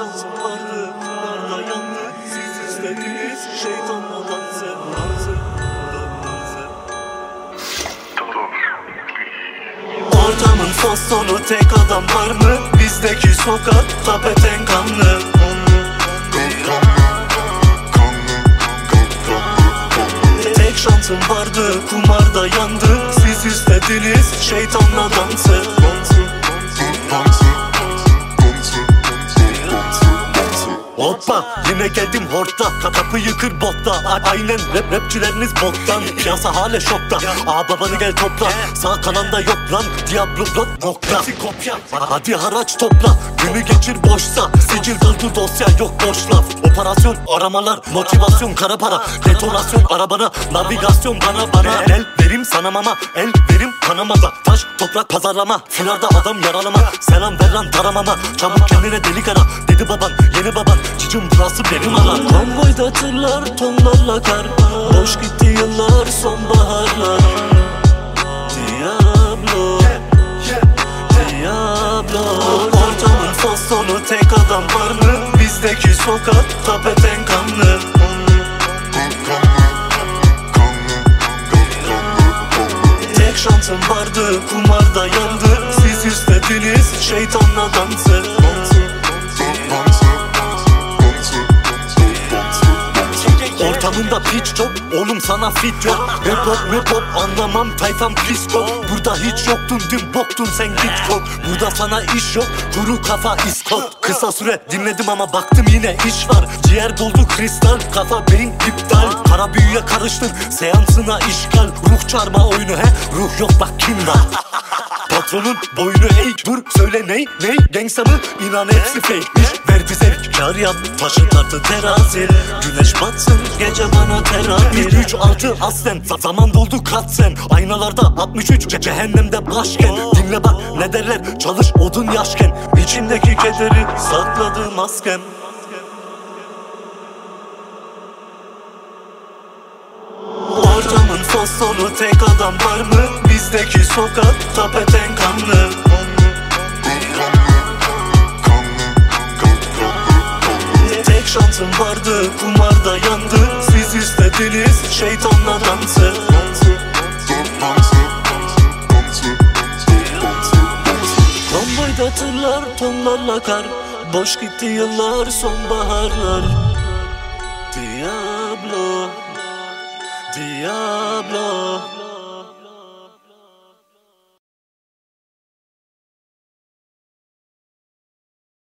şansım Ortamın fosforu tek adam var mı? Bizdeki sokak tapeten kanlı. Tek şansım vardı kumarda yandı. İstediniz şeytanla dansı geldim hortta Ka- Kapıyı kır botta. A- Aynen rap rapçileriniz boktan Piyasa hale şokta. Aa babanı gel topla. Sağ kananda yok lan. Diablo blok nokta. Hadi haraç topla. Günü geçir boşsa. Sicil doldu dosya yok boş laf. Operasyon aramalar Motivasyon kara para. Detonasyon arabana Navigasyon bana bana. El verim sana mama. El verim kanamada Taş toprak pazarlama. Fularda adam yaralama. Selam ver lan taramama Çabuk kendine delik ara Dedi baban yeni baban Cicim burası benim alan. Konvoyda tırlar tonlarla kar. Boş gitti yıllar sonbaharlar. Diablo. Diablo. Ortamın fasonu tek adam var mı? Bizdeki sokak tapeten kanlı. Tek şansım vardı kumarda yandı. Siz istediniz şeytanla dansı Piç çok oğlum sana fit yok. Rap hop rap hop anlamam. Tayfam psiko Burada hiç yoktun dün boktun. Sen git kok Burada sana iş yok. Kuru kafa iskot Kısa süre dinledim ama baktım yine iş var. Ciğer doldu kristal. Kafa beyin iptal. Para büyüye karıştır. Seansına işgal. Ruh çarma oyunu he? Ruh yok bak kim var Patronun boynu eğik Dur söyle ney ney? Gangsta mı inan hepsi fake'miş. Verdi zevk kar yap Taşı tartı terazi. Güneş batsın gece bana terapi 3 6 aslen Zaman doldu kat sen? Aynalarda 63 ce- Cehennemde başken. Dinle bak ne derler Çalış odun yaşken. İçindeki kederi sakladı maskem Ortamın fasonu tek adam var mı? Bizdeki sokak tapeten kanlı. Tek şansım vardı kumarda yandı. Siz istediniz şeytanla dansı. Konvoyda tırlar tonlarla kar. Boş gitti yıllar sonbaharlar. Diablo Diablo